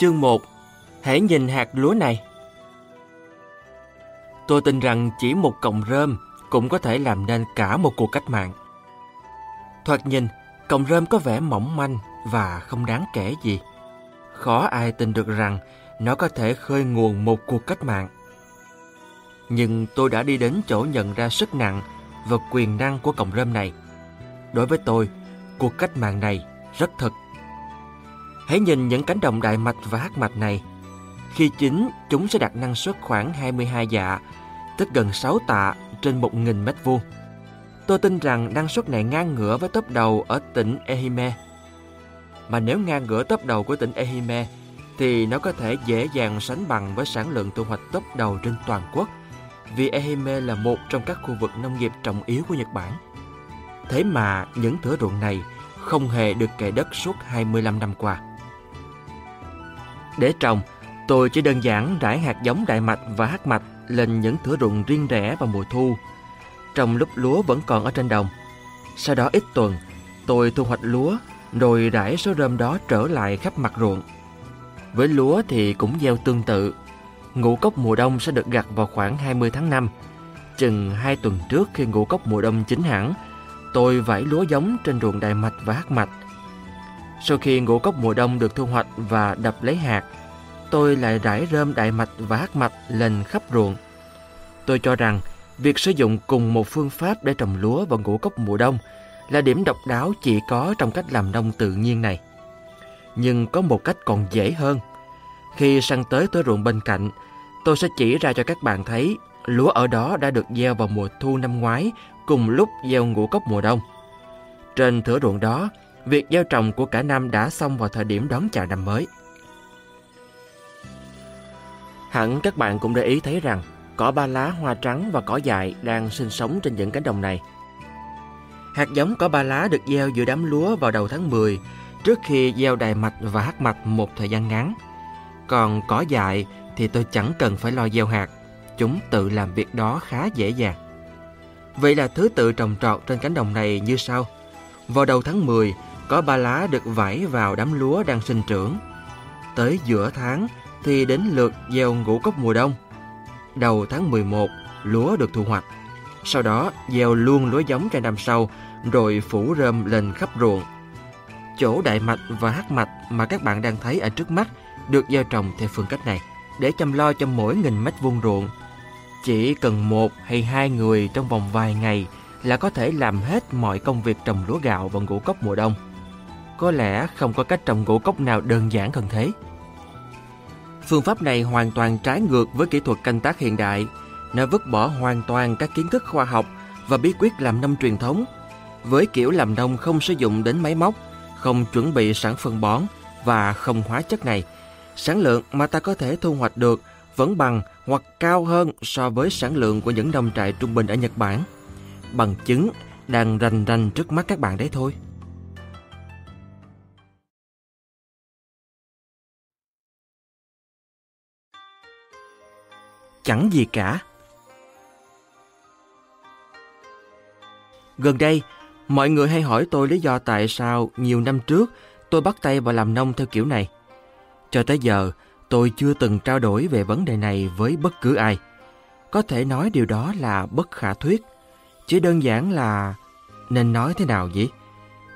Chương 1 Hãy nhìn hạt lúa này Tôi tin rằng chỉ một cọng rơm cũng có thể làm nên cả một cuộc cách mạng. Thoạt nhìn, cọng rơm có vẻ mỏng manh và không đáng kể gì. Khó ai tin được rằng nó có thể khơi nguồn một cuộc cách mạng. Nhưng tôi đã đi đến chỗ nhận ra sức nặng và quyền năng của cọng rơm này. Đối với tôi, cuộc cách mạng này rất thực. Hãy nhìn những cánh đồng đại mạch và hắc mạch này. Khi chín, chúng sẽ đạt năng suất khoảng 22 dạ, tức gần 6 tạ trên 1.000 mét vuông. Tôi tin rằng năng suất này ngang ngửa với tốc đầu ở tỉnh Ehime. Mà nếu ngang ngửa tốc đầu của tỉnh Ehime, thì nó có thể dễ dàng sánh bằng với sản lượng thu hoạch tốc đầu trên toàn quốc, vì Ehime là một trong các khu vực nông nghiệp trọng yếu của Nhật Bản. Thế mà những thửa ruộng này không hề được kệ đất suốt 25 năm qua. Để trồng, tôi chỉ đơn giản rải hạt giống đại mạch và hắc mạch lên những thửa ruộng riêng rẽ vào mùa thu, trong lúc lúa vẫn còn ở trên đồng. Sau đó ít tuần, tôi thu hoạch lúa, rồi rải số rơm đó trở lại khắp mặt ruộng. Với lúa thì cũng gieo tương tự. Ngũ cốc mùa đông sẽ được gặt vào khoảng 20 tháng 5. Chừng 2 tuần trước khi ngũ cốc mùa đông chín hẳn, tôi vải lúa giống trên ruộng đại mạch và hắc mạch. Sau khi ngũ cốc mùa đông được thu hoạch và đập lấy hạt, tôi lại rải rơm đại mạch và hắc mạch lên khắp ruộng. Tôi cho rằng việc sử dụng cùng một phương pháp để trồng lúa và ngũ cốc mùa đông là điểm độc đáo chỉ có trong cách làm nông tự nhiên này. Nhưng có một cách còn dễ hơn. Khi săn tới tới ruộng bên cạnh, tôi sẽ chỉ ra cho các bạn thấy lúa ở đó đã được gieo vào mùa thu năm ngoái cùng lúc gieo ngũ cốc mùa đông. Trên thửa ruộng đó, việc gieo trồng của cả năm đã xong vào thời điểm đón chào năm mới. Hẳn các bạn cũng để ý thấy rằng cỏ ba lá hoa trắng và cỏ dại đang sinh sống trên những cánh đồng này. Hạt giống cỏ ba lá được gieo giữa đám lúa vào đầu tháng 10 trước khi gieo đài mạch và hắc mạch một thời gian ngắn. Còn cỏ dại thì tôi chẳng cần phải lo gieo hạt, chúng tự làm việc đó khá dễ dàng. Vậy là thứ tự trồng trọt trên cánh đồng này như sau. Vào đầu tháng 10, có ba lá được vải vào đám lúa đang sinh trưởng. Tới giữa tháng thì đến lượt gieo ngũ cốc mùa đông. Đầu tháng 11, lúa được thu hoạch. Sau đó gieo luôn lúa giống cho năm sau, rồi phủ rơm lên khắp ruộng. Chỗ đại mạch và hắc mạch mà các bạn đang thấy ở trước mắt được gieo trồng theo phương cách này để chăm lo cho mỗi nghìn mét vuông ruộng. Chỉ cần một hay hai người trong vòng vài ngày là có thể làm hết mọi công việc trồng lúa gạo và ngũ cốc mùa đông. Có lẽ không có cách trồng ngũ cốc nào đơn giản hơn thế. Phương pháp này hoàn toàn trái ngược với kỹ thuật canh tác hiện đại. Nó vứt bỏ hoàn toàn các kiến thức khoa học và bí quyết làm nông truyền thống. Với kiểu làm nông không sử dụng đến máy móc, không chuẩn bị sẵn phân bón và không hóa chất này, sản lượng mà ta có thể thu hoạch được vẫn bằng hoặc cao hơn so với sản lượng của những nông trại trung bình ở Nhật Bản. Bằng chứng đang rành rành trước mắt các bạn đấy thôi. Chẳng gì cả. Gần đây, mọi người hay hỏi tôi lý do tại sao nhiều năm trước tôi bắt tay vào làm nông theo kiểu này. Cho tới giờ, tôi chưa từng trao đổi về vấn đề này với bất cứ ai. Có thể nói điều đó là bất khả thuyết. Chỉ đơn giản là... Nên nói thế nào vậy?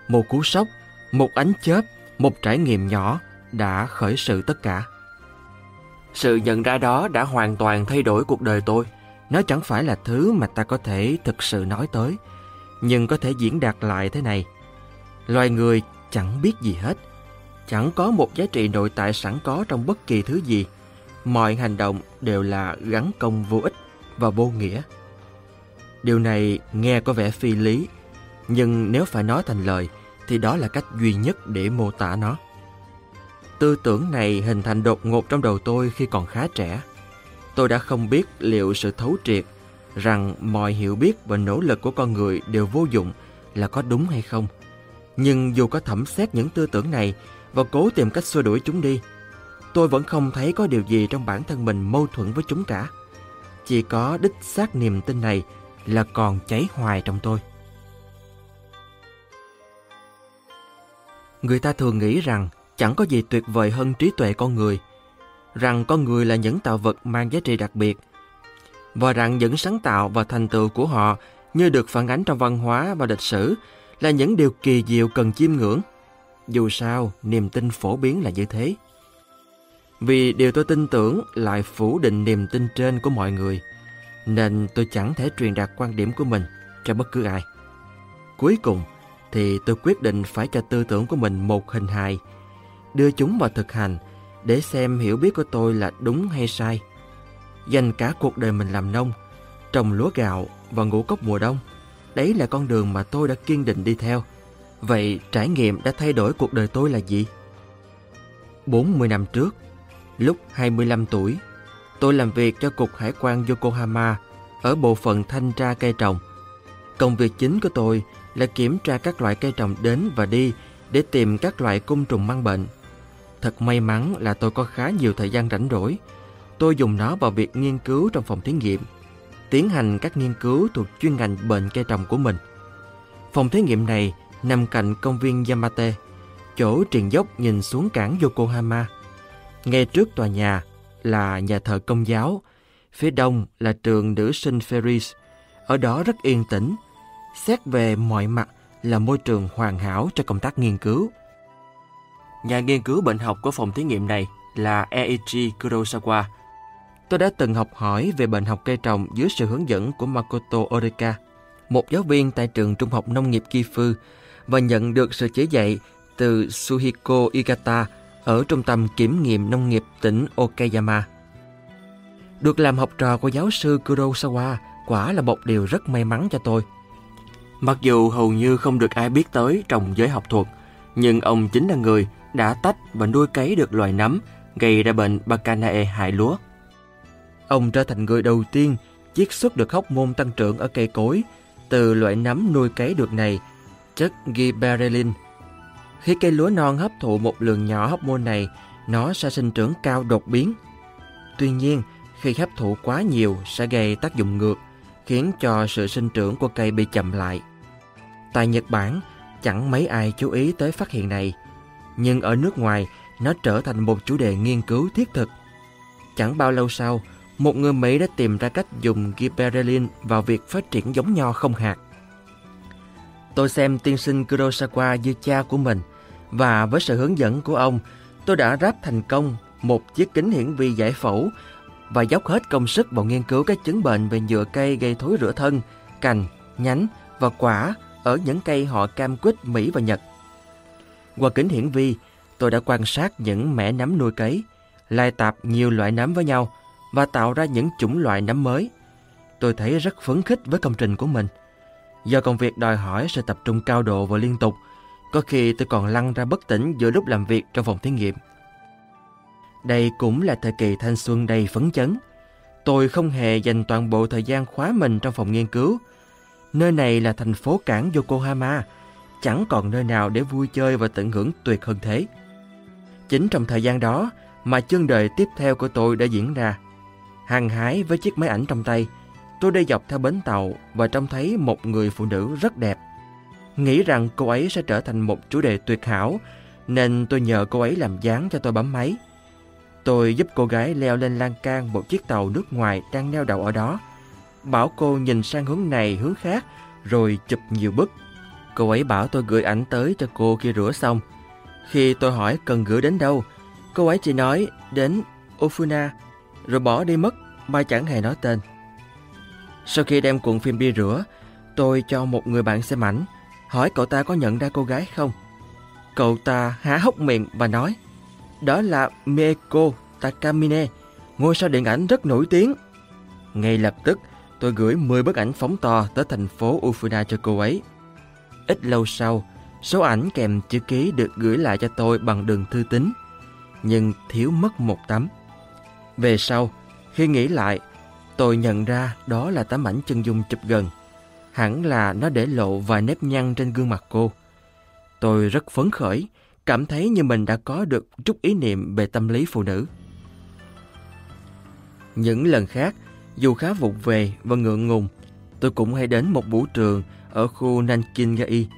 Một cú sốc, một ánh chớp, một trải nghiệm nhỏ đã khởi sự tất cả. Sự nhận ra đó đã hoàn toàn thay đổi cuộc đời tôi. Nó chẳng phải là thứ mà ta có thể thực sự nói tới, nhưng có thể diễn đạt lại thế này. Loài người chẳng biết gì hết, chẳng có một giá trị nội tại sẵn có trong bất kỳ thứ gì. Mọi hành động đều là gắn công vô ích và vô nghĩa. Điều này nghe có vẻ phi lý, nhưng nếu phải nói thành lời thì đó là cách duy nhất để mô tả nó. Tư tưởng này hình thành đột ngột trong đầu tôi khi còn khá trẻ. Tôi đã không biết liệu sự thấu triệt rằng mọi hiểu biết và nỗ lực của con người đều vô dụng là có đúng hay không. Nhưng dù có thẩm xét những tư tưởng này và cố tìm cách xua đuổi chúng đi, tôi vẫn không thấy có điều gì trong bản thân mình mâu thuẫn với chúng cả. Chỉ có đích xác niềm tin này là còn cháy hoài trong tôi. Người ta thường nghĩ rằng chẳng có gì tuyệt vời hơn trí tuệ con người, rằng con người là những tạo vật mang giá trị đặc biệt, và rằng những sáng tạo và thành tựu của họ như được phản ánh trong văn hóa và lịch sử là những điều kỳ diệu cần chiêm ngưỡng. Dù sao, niềm tin phổ biến là như thế. Vì điều tôi tin tưởng lại phủ định niềm tin trên của mọi người, nên tôi chẳng thể truyền đạt quan điểm của mình cho bất cứ ai. Cuối cùng thì tôi quyết định phải cho tư tưởng của mình một hình hài, đưa chúng vào thực hành để xem hiểu biết của tôi là đúng hay sai. Dành cả cuộc đời mình làm nông, trồng lúa gạo và ngũ cốc mùa đông. Đấy là con đường mà tôi đã kiên định đi theo. Vậy trải nghiệm đã thay đổi cuộc đời tôi là gì? 40 năm trước, lúc 25 tuổi, tôi làm việc cho Cục Hải quan Yokohama ở bộ phận thanh tra cây trồng. Công việc chính của tôi là kiểm tra các loại cây trồng đến và đi để tìm các loại côn trùng mang bệnh. Thật may mắn là tôi có khá nhiều thời gian rảnh rỗi. Tôi dùng nó vào việc nghiên cứu trong phòng thí nghiệm, tiến hành các nghiên cứu thuộc chuyên ngành bệnh cây trồng của mình. Phòng thí nghiệm này nằm cạnh công viên Yamate, chỗ triền dốc nhìn xuống cảng Yokohama. Ngay trước tòa nhà là nhà thờ công giáo, phía đông là trường nữ sinh Ferris. Ở đó rất yên tĩnh, xét về mọi mặt là môi trường hoàn hảo cho công tác nghiên cứu. Nhà nghiên cứu bệnh học của phòng thí nghiệm này là Eiichi Kurosawa. Tôi đã từng học hỏi về bệnh học cây trồng dưới sự hướng dẫn của Makoto Oreka, một giáo viên tại trường trung học nông nghiệp Kifu và nhận được sự chỉ dạy từ Suhiko Igata ở trung tâm kiểm nghiệm nông nghiệp tỉnh Okayama. Được làm học trò của giáo sư Kurosawa quả là một điều rất may mắn cho tôi. Mặc dù hầu như không được ai biết tới trong giới học thuật, nhưng ông chính là người đã tách và nuôi cấy được loài nấm gây ra bệnh Bacanae hại lúa. Ông trở thành người đầu tiên chiết xuất được hóc môn tăng trưởng ở cây cối từ loại nấm nuôi cấy được này, chất gibberellin. Khi cây lúa non hấp thụ một lượng nhỏ hóc môn này, nó sẽ sinh trưởng cao đột biến. Tuy nhiên, khi hấp thụ quá nhiều sẽ gây tác dụng ngược, khiến cho sự sinh trưởng của cây bị chậm lại. Tại Nhật Bản, chẳng mấy ai chú ý tới phát hiện này, nhưng ở nước ngoài, nó trở thành một chủ đề nghiên cứu thiết thực. Chẳng bao lâu sau, một người Mỹ đã tìm ra cách dùng gibberellin vào việc phát triển giống nho không hạt. Tôi xem tiên sinh Kurosawa như cha của mình, và với sự hướng dẫn của ông, tôi đã ráp thành công một chiếc kính hiển vi giải phẫu và dốc hết công sức vào nghiên cứu các chứng bệnh về nhựa cây gây thối rửa thân, cành, nhánh và quả ở những cây họ cam quýt Mỹ và Nhật. Qua kính hiển vi, tôi đã quan sát những mẻ nấm nuôi cấy, lai tạp nhiều loại nấm với nhau và tạo ra những chủng loại nấm mới. Tôi thấy rất phấn khích với công trình của mình. Do công việc đòi hỏi sự tập trung cao độ và liên tục, có khi tôi còn lăn ra bất tỉnh giữa lúc làm việc trong phòng thí nghiệm. Đây cũng là thời kỳ thanh xuân đầy phấn chấn. Tôi không hề dành toàn bộ thời gian khóa mình trong phòng nghiên cứu. Nơi này là thành phố cảng Yokohama, chẳng còn nơi nào để vui chơi và tận hưởng tuyệt hơn thế. Chính trong thời gian đó mà chương đời tiếp theo của tôi đã diễn ra. Hàng hái với chiếc máy ảnh trong tay, tôi đi dọc theo bến tàu và trông thấy một người phụ nữ rất đẹp. Nghĩ rằng cô ấy sẽ trở thành một chủ đề tuyệt hảo, nên tôi nhờ cô ấy làm dáng cho tôi bấm máy. Tôi giúp cô gái leo lên lan can một chiếc tàu nước ngoài đang neo đậu ở đó. Bảo cô nhìn sang hướng này hướng khác, rồi chụp nhiều bức. Cô ấy bảo tôi gửi ảnh tới cho cô khi rửa xong. Khi tôi hỏi cần gửi đến đâu, cô ấy chỉ nói đến Ofuna, rồi bỏ đi mất, mà chẳng hề nói tên. Sau khi đem cuộn phim đi rửa, tôi cho một người bạn xem ảnh, hỏi cậu ta có nhận ra cô gái không. Cậu ta há hốc miệng và nói, đó là Mieko Takamine, ngôi sao điện ảnh rất nổi tiếng. Ngay lập tức, tôi gửi 10 bức ảnh phóng to tới thành phố Ufuna cho cô ấy. Ít lâu sau, số ảnh kèm chữ ký được gửi lại cho tôi bằng đường thư tín, nhưng thiếu mất một tấm. Về sau, khi nghĩ lại, tôi nhận ra đó là tấm ảnh chân dung chụp gần. Hẳn là nó để lộ vài nếp nhăn trên gương mặt cô. Tôi rất phấn khởi, cảm thấy như mình đã có được chút ý niệm về tâm lý phụ nữ. Những lần khác, dù khá vụng về và ngượng ngùng, tôi cũng hay đến một vũ trường ở khu Nankingai.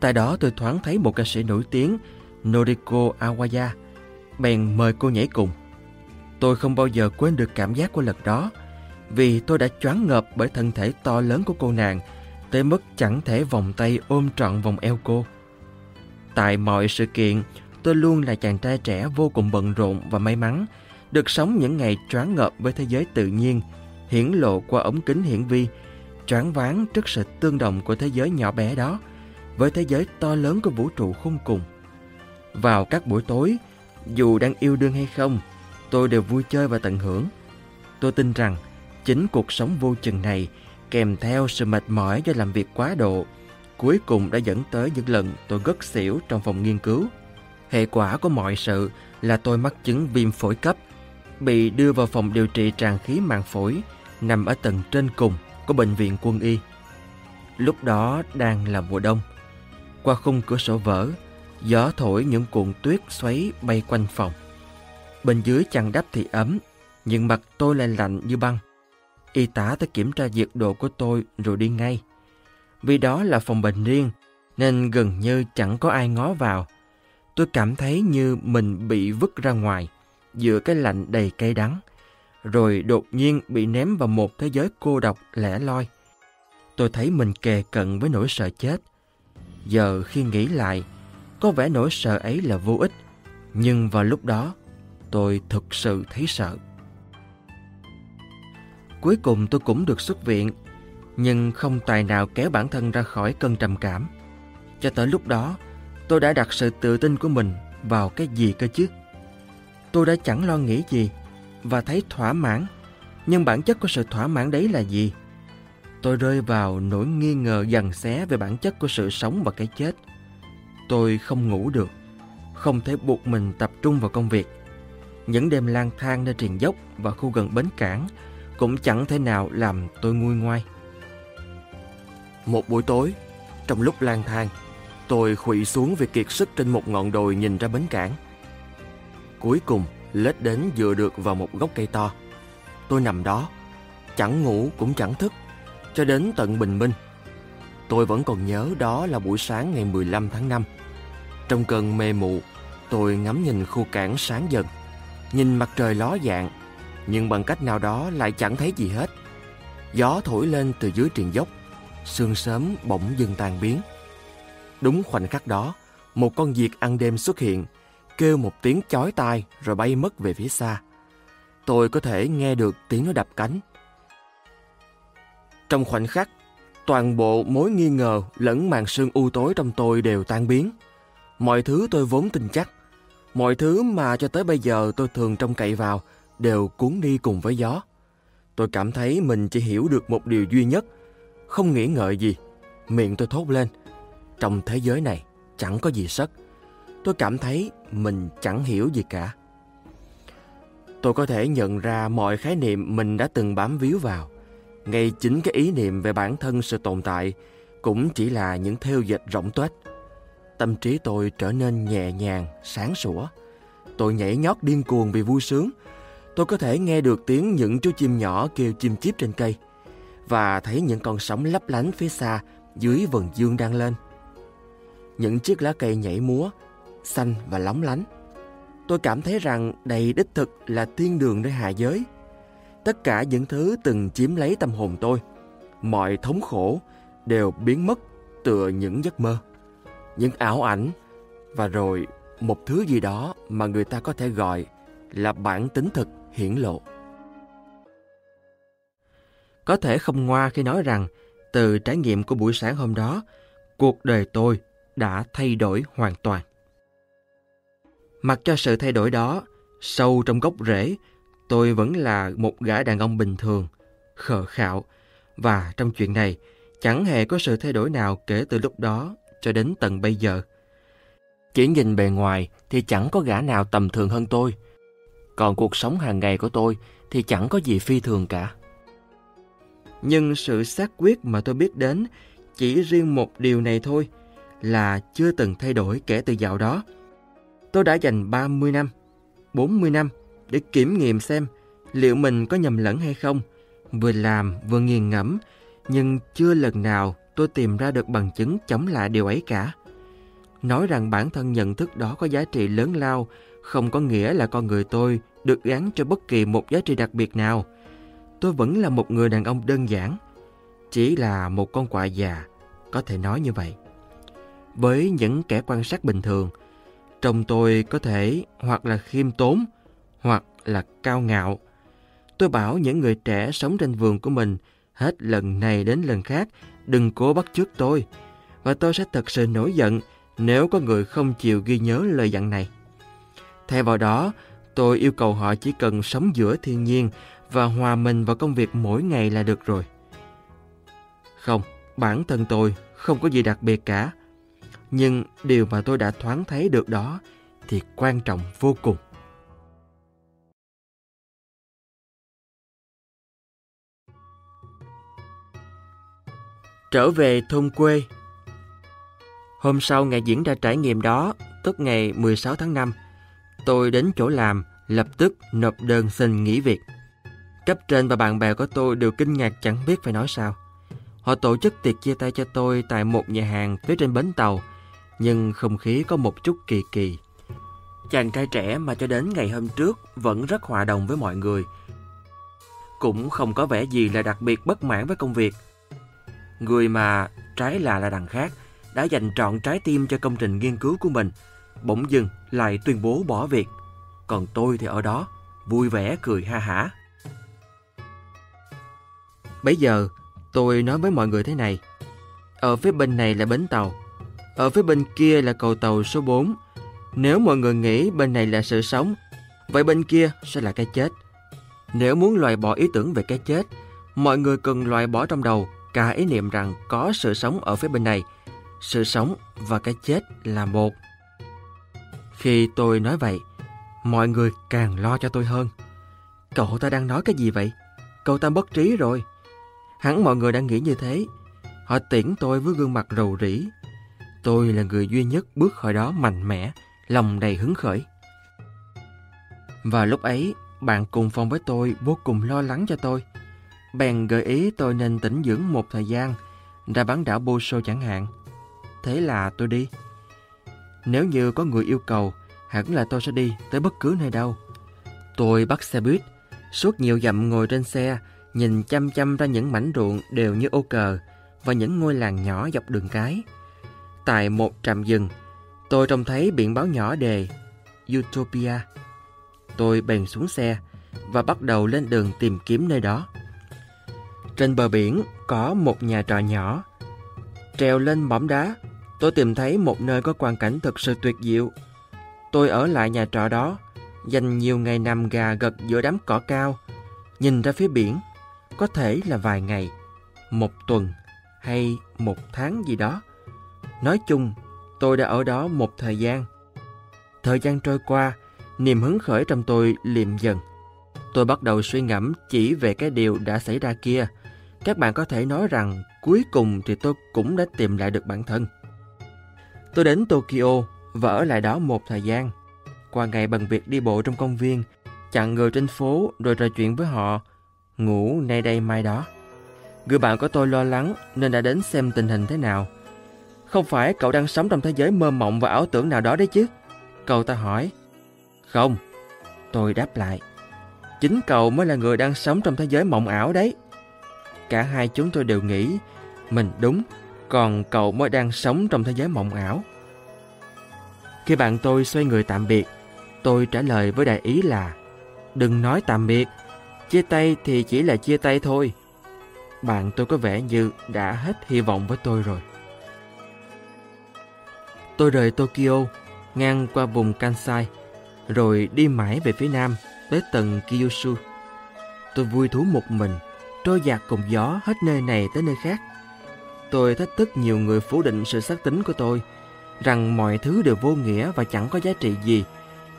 Tại đó tôi thoáng thấy một ca sĩ nổi tiếng Noriko Awaya, bèn mời cô nhảy cùng. Tôi không bao giờ quên được cảm giác của lần đó, vì tôi đã choáng ngợp bởi thân thể to lớn của cô nàng, tới mức chẳng thể vòng tay ôm trọn vòng eo cô. Tại mọi sự kiện, tôi luôn là chàng trai trẻ vô cùng bận rộn và may mắn, được sống những ngày choáng ngợp với thế giới tự nhiên, hiển lộ qua ống kính hiển vi, choáng váng trước sự tương đồng của thế giới nhỏ bé đó với thế giới to lớn của vũ trụ khôn cùng. Vào các buổi tối, dù đang yêu đương hay không, tôi đều vui chơi và tận hưởng. Tôi tin rằng chính cuộc sống vô chừng này kèm theo sự mệt mỏi do làm việc quá độ cuối cùng đã dẫn tới những lần tôi gất xỉu trong phòng nghiên cứu. Hệ quả của mọi sự là tôi mắc chứng viêm phổi cấp, bị đưa vào phòng điều trị tràn khí màng phổi nằm ở tầng trên cùng của bệnh viện quân y. Lúc đó đang là mùa đông. Qua khung cửa sổ vỡ, gió thổi những cuộn tuyết xoáy bay quanh phòng. Bên dưới chăn đắp thì ấm, nhưng mặt tôi lại lạnh như băng. Y tá tới kiểm tra nhiệt độ của tôi rồi đi ngay. Vì đó là phòng bệnh riêng, nên gần như chẳng có ai ngó vào. Tôi cảm thấy như mình bị vứt ra ngoài, giữa cái lạnh đầy cay đắng, rồi đột nhiên bị ném vào một thế giới cô độc lẻ loi. Tôi thấy mình kề cận với nỗi sợ chết. Giờ khi nghĩ lại, có vẻ nỗi sợ ấy là vô ích, nhưng vào lúc đó, tôi thực sự thấy sợ. Cuối cùng tôi cũng được xuất viện, nhưng không tài nào kéo bản thân ra khỏi cơn trầm cảm. Cho tới lúc đó, tôi đã đặt sự tự tin của mình vào cái gì cơ chứ? Tôi đã chẳng lo nghĩ gì và thấy thỏa mãn, nhưng bản chất của sự thỏa mãn đấy là gì? Tôi rơi vào nỗi nghi ngờ dằn xé về bản chất của sự sống và cái chết. Tôi không ngủ được, không thể buộc mình tập trung vào công việc. Những đêm lang thang nơi triền dốc và khu gần bến cảng cũng chẳng thể nào làm tôi nguôi ngoai. Một buổi tối, trong lúc lang thang, tôi khuỵu xuống vì kiệt sức trên một ngọn đồi nhìn ra bến cảng. Cuối cùng, lết đến dựa được vào một gốc cây to. Tôi nằm đó, chẳng ngủ cũng chẳng thức, cho đến tận bình minh. Tôi vẫn còn nhớ đó là buổi sáng ngày 15 tháng 5. Trong cơn mê mụ, tôi ngắm nhìn khu cảng sáng dần, nhìn mặt trời ló dạng, nhưng bằng cách nào đó lại chẳng thấy gì hết. Gió thổi lên từ dưới triền dốc, sương sớm bỗng dừng tan biến. Đúng khoảnh khắc đó, một con diệt ăn đêm xuất hiện, kêu một tiếng chói tai rồi bay mất về phía xa. Tôi có thể nghe được tiếng nó đập cánh. Trong khoảnh khắc, toàn bộ mối nghi ngờ lẫn màn sương u tối trong tôi đều tan biến. Mọi thứ tôi vốn tin chắc, mọi thứ mà cho tới bây giờ tôi thường trông cậy vào đều cuốn đi cùng với gió. Tôi cảm thấy mình chỉ hiểu được một điều duy nhất, không nghĩ ngợi gì. Miệng tôi thốt lên, trong thế giới này chẳng có gì sất. Tôi cảm thấy mình chẳng hiểu gì cả. Tôi có thể nhận ra mọi khái niệm mình đã từng bám víu vào. Ngay chính cái ý niệm về bản thân sự tồn tại cũng chỉ là những theo dệt rỗng tuếch. Tâm trí tôi trở nên nhẹ nhàng, sáng sủa. Tôi nhảy nhót điên cuồng vì vui sướng. Tôi có thể nghe được tiếng những chú chim nhỏ kêu chim chíp trên cây và thấy những con sóng lấp lánh phía xa dưới vầng dương đang lên. Những chiếc lá cây nhảy múa, xanh và lóng lánh. Tôi cảm thấy rằng đây đích thực là thiên đường nơi hạ giới. Tất cả những thứ từng chiếm lấy tâm hồn tôi, mọi thống khổ đều biến mất tựa những giấc mơ, những ảo ảnh và rồi một thứ gì đó mà người ta có thể gọi là bản tính thực hiển lộ. Có thể không ngoa khi nói rằng từ trải nghiệm của buổi sáng hôm đó, cuộc đời tôi đã thay đổi hoàn toàn. Mặc cho sự thay đổi đó, sâu trong gốc rễ, tôi vẫn là một gã đàn ông bình thường, khờ khạo, và trong chuyện này chẳng hề có sự thay đổi nào kể từ lúc đó cho đến tận bây giờ. Chỉ nhìn bề ngoài thì chẳng có gã nào tầm thường hơn tôi, còn cuộc sống hàng ngày của tôi thì chẳng có gì phi thường cả. Nhưng sự xác quyết mà tôi biết đến chỉ riêng một điều này thôi là chưa từng thay đổi kể từ dạo đó. Tôi đã dành 30 năm, 40 năm để kiểm nghiệm xem liệu mình có nhầm lẫn hay không. Vừa làm vừa nghiền ngẫm, nhưng chưa lần nào tôi tìm ra được bằng chứng chống lại điều ấy cả. Nói rằng bản thân nhận thức đó có giá trị lớn lao không có nghĩa là con người tôi được gắn cho bất kỳ một giá trị đặc biệt nào. Tôi vẫn là một người đàn ông đơn giản, chỉ là một con quạ già, có thể nói như vậy. Với những kẻ quan sát bình thường, trông tôi có thể hoặc là khiêm tốn, hoặc là cao ngạo. Tôi bảo những người trẻ sống trên vườn của mình hết lần này đến lần khác đừng cố bắt chước tôi, và tôi sẽ thật sự nổi giận nếu có người không chịu ghi nhớ lời dặn này. Thay vào đó, tôi yêu cầu họ chỉ cần sống giữa thiên nhiên và hòa mình vào công việc mỗi ngày là được rồi. Không, bản thân tôi không có gì đặc biệt cả. Nhưng điều mà tôi đã thoáng thấy được đó thì quan trọng vô cùng. Trở về thôn quê Hôm sau ngày diễn ra trải nghiệm đó, tức ngày 16 tháng 5, tôi đến chỗ làm, lập tức nộp đơn xin nghỉ việc. Cấp trên và bạn bè của tôi đều kinh ngạc chẳng biết phải nói sao. Họ tổ chức tiệc chia tay cho tôi tại một nhà hàng phía trên bến tàu, nhưng không khí có một chút kỳ kỳ. Chàng trai trẻ mà cho đến ngày hôm trước vẫn rất hòa đồng với mọi người. Cũng không có vẻ gì là đặc biệt bất mãn với công việc. Người mà trái là là đằng khác đã dành trọn trái tim cho công trình nghiên cứu của mình, bỗng dưng lại tuyên bố bỏ việc. Còn tôi thì ở đó, vui vẻ cười ha hả. Bây giờ, tôi nói với mọi người thế này. Ở phía bên này là bến tàu, ở phía bên kia là cầu tàu số 4. Nếu mọi người nghĩ bên này là sự sống, vậy bên kia sẽ là cái chết. Nếu muốn loại bỏ ý tưởng về cái chết, mọi người cần loại bỏ trong đầu cả ý niệm rằng có sự sống ở phía bên này. Sự sống và cái chết là một. Khi tôi nói vậy, mọi người càng lo cho tôi hơn. Cậu ta đang nói cái gì vậy? Cậu ta bất trí rồi. Hẳn mọi người đang nghĩ như thế. Họ tiễn tôi với gương mặt rầu rĩ. Tôi là người duy nhất bước khỏi đó mạnh mẽ, lòng đầy hứng khởi. Và lúc ấy, bạn cùng phòng với tôi vô cùng lo lắng cho tôi. Bèn gợi ý tôi nên tĩnh dưỡng một thời gian, ra bán đảo Boso chẳng hạn. Thế là tôi đi. Nếu như có người yêu cầu, hẳn là tôi sẽ đi tới bất cứ nơi đâu. Tôi bắt xe buýt, suốt nhiều dặm ngồi trên xe, nhìn chăm chăm ra những mảnh ruộng đều như ô cờ và những ngôi làng nhỏ dọc đường cái. Tại một trạm dừng, tôi trông thấy biển báo nhỏ đề Utopia. Tôi bèn xuống xe và bắt đầu lên đường tìm kiếm nơi đó. Trên bờ biển có một nhà trọ nhỏ. Trèo lên mỏm đá, tôi tìm thấy một nơi có quang cảnh thực sự tuyệt diệu. Tôi ở lại nhà trọ đó, dành nhiều ngày nằm gà gật giữa đám cỏ cao, nhìn ra phía biển, có thể là vài ngày, một tuần hay một tháng gì đó. Nói chung, tôi đã ở đó một thời gian. Thời gian trôi qua, niềm hứng khởi trong tôi liệm dần. Tôi bắt đầu suy ngẫm chỉ về cái điều đã xảy ra kia. Các bạn có thể nói rằng cuối cùng thì tôi cũng đã tìm lại được bản thân. Tôi đến Tokyo và ở lại đó một thời gian. Qua ngày bằng việc đi bộ trong công viên, chặn người trên phố rồi trò chuyện với họ, ngủ nay đây mai đó. Người bạn của tôi lo lắng nên đã đến xem tình hình thế nào. Không phải cậu đang sống trong thế giới mơ mộng và ảo tưởng nào đó đấy chứ? Cậu ta hỏi. Không. Tôi đáp lại. Chính cậu mới là người đang sống trong thế giới mộng ảo đấy. Cả hai chúng tôi đều nghĩ mình đúng, còn cậu mới đang sống trong thế giới mộng ảo. Khi bạn tôi xoay người tạm biệt, tôi trả lời với đại ý là Đừng nói tạm biệt, chia tay thì chỉ là chia tay thôi. Bạn tôi có vẻ như đã hết hy vọng với tôi rồi. Tôi rời Tokyo, ngang qua vùng Kansai, rồi đi mãi về phía nam tới tận Kyushu. Tôi vui thú một mình, trôi dạt cùng gió hết nơi này tới nơi khác. Tôi thách thức nhiều người phủ định sự xác tính của tôi, rằng mọi thứ đều vô nghĩa và chẳng có giá trị gì,